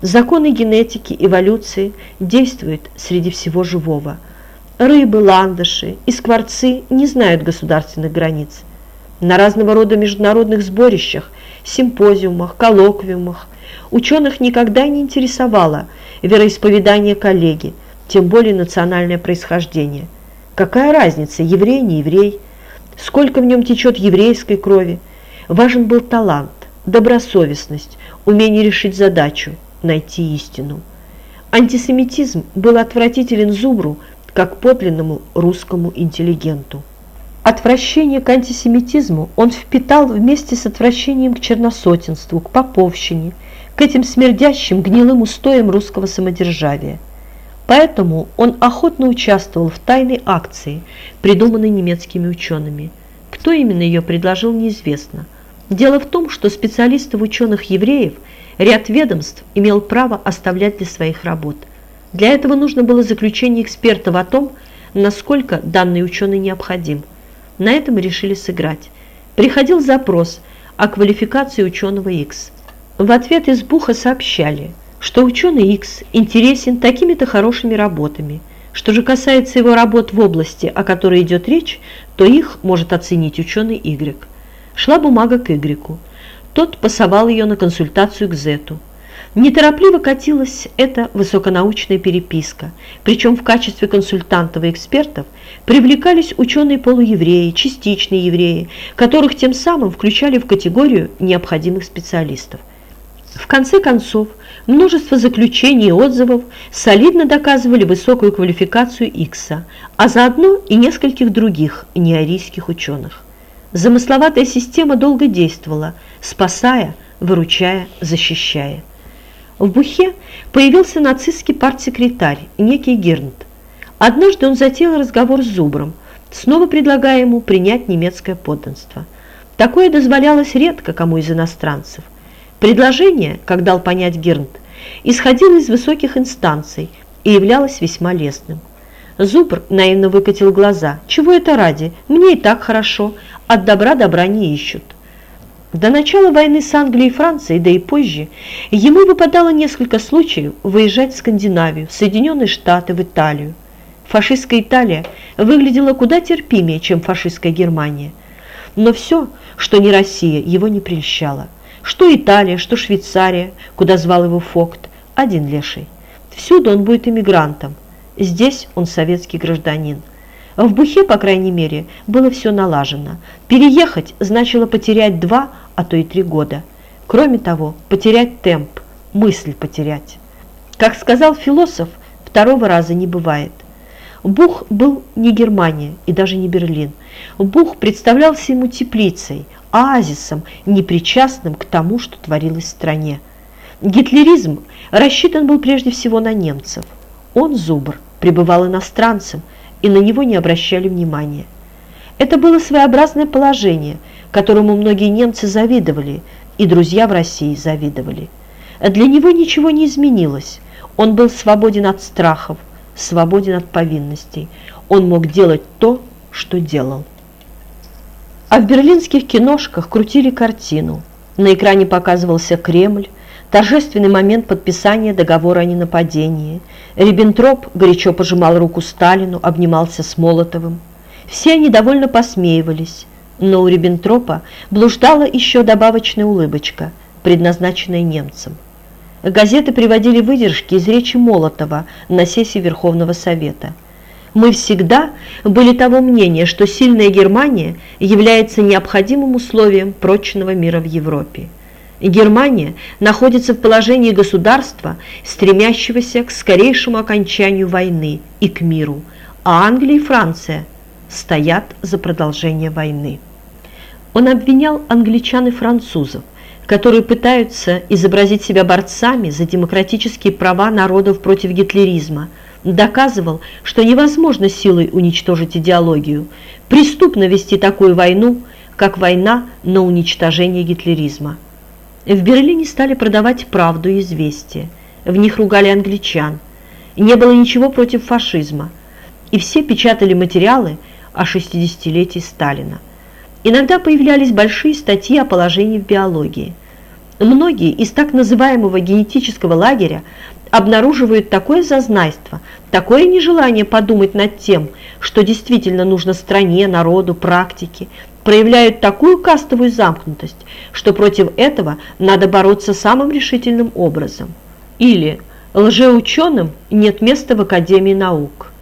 Законы генетики, эволюции действуют среди всего живого. Рыбы, ландыши и скворцы не знают государственных границ. На разного рода международных сборищах, симпозиумах, коллоквиумах ученых никогда не интересовало вероисповедание коллеги, тем более национальное происхождение. Какая разница, еврей, не еврей, сколько в нем течет еврейской крови. Важен был талант, добросовестность, умение решить задачу, найти истину. Антисемитизм был отвратителен Зубру, как подлинному русскому интеллигенту. Отвращение к антисемитизму он впитал вместе с отвращением к черносотенству, к поповщине, к этим смердящим гнилым устоям русского самодержавия. Поэтому он охотно участвовал в тайной акции, придуманной немецкими учеными. Кто именно ее предложил, неизвестно. Дело в том, что специалистов ученых-евреев ряд ведомств имел право оставлять для своих работ. Для этого нужно было заключение экспертов о том, насколько данный ученый необходим. На этом решили сыграть. Приходил запрос о квалификации ученого X. В ответ из Буха сообщали – что ученый X интересен такими-то хорошими работами. Что же касается его работ в области, о которой идет речь, то их может оценить ученый Y. Шла бумага к Y. Тот пасовал ее на консультацию к Z. Неторопливо катилась эта высоконаучная переписка, причем в качестве консультантов и экспертов привлекались ученые-полуевреи, частичные евреи, которых тем самым включали в категорию необходимых специалистов. В конце концов, Множество заключений и отзывов солидно доказывали высокую квалификацию Икса, а заодно и нескольких других неарийских ученых. Замысловатая система долго действовала, спасая, выручая, защищая. В Бухе появился нацистский партсекретарь, некий Гернт. Однажды он затеял разговор с Зубром, снова предлагая ему принять немецкое подданство. Такое дозволялось редко кому из иностранцев – Предложение, как дал понять Гернт, исходило из высоких инстанций и являлось весьма лестным. Зубр наивно выкатил глаза. «Чего это ради? Мне и так хорошо. От добра добра не ищут». До начала войны с Англией и Францией, да и позже, ему выпадало несколько случаев выезжать в Скандинавию, в Соединенные Штаты, в Италию. Фашистская Италия выглядела куда терпимее, чем фашистская Германия. Но все, что не Россия, его не прельщало. Что Италия, что Швейцария, куда звал его Фокт, один леший. Всюду он будет иммигрантом. Здесь он советский гражданин. В Бухе, по крайней мере, было все налажено. Переехать значило потерять два, а то и три года. Кроме того, потерять темп, мысль потерять. Как сказал философ, второго раза не бывает. Бух был не Германия и даже не Берлин. Бух представлялся ему теплицей – оазисом, непричастным к тому, что творилось в стране. Гитлеризм рассчитан был прежде всего на немцев. Он, Зубр, пребывал иностранцем, и на него не обращали внимания. Это было своеобразное положение, которому многие немцы завидовали, и друзья в России завидовали. Для него ничего не изменилось. Он был свободен от страхов, свободен от повинностей. Он мог делать то, что делал. А в берлинских киношках крутили картину. На экране показывался Кремль, торжественный момент подписания договора о ненападении. Риббентроп горячо пожимал руку Сталину, обнимался с Молотовым. Все они довольно посмеивались, но у Риббентропа блуждала еще добавочная улыбочка, предназначенная немцам. Газеты приводили выдержки из речи Молотова на сессии Верховного Совета – мы всегда были того мнения, что сильная Германия является необходимым условием прочного мира в Европе. Германия находится в положении государства, стремящегося к скорейшему окончанию войны и к миру, а Англия и Франция стоят за продолжение войны. Он обвинял англичан и французов, которые пытаются изобразить себя борцами за демократические права народов против гитлеризма – доказывал, что невозможно силой уничтожить идеологию, преступно вести такую войну, как война на уничтожение гитлеризма. В Берлине стали продавать правду и известия, в них ругали англичан, не было ничего против фашизма, и все печатали материалы о 60-летии Сталина. Иногда появлялись большие статьи о положении в биологии. Многие из так называемого генетического лагеря обнаруживают такое зазнайство, такое нежелание подумать над тем, что действительно нужно стране, народу, практике, проявляют такую кастовую замкнутость, что против этого надо бороться самым решительным образом. Или лжеученым нет места в Академии наук.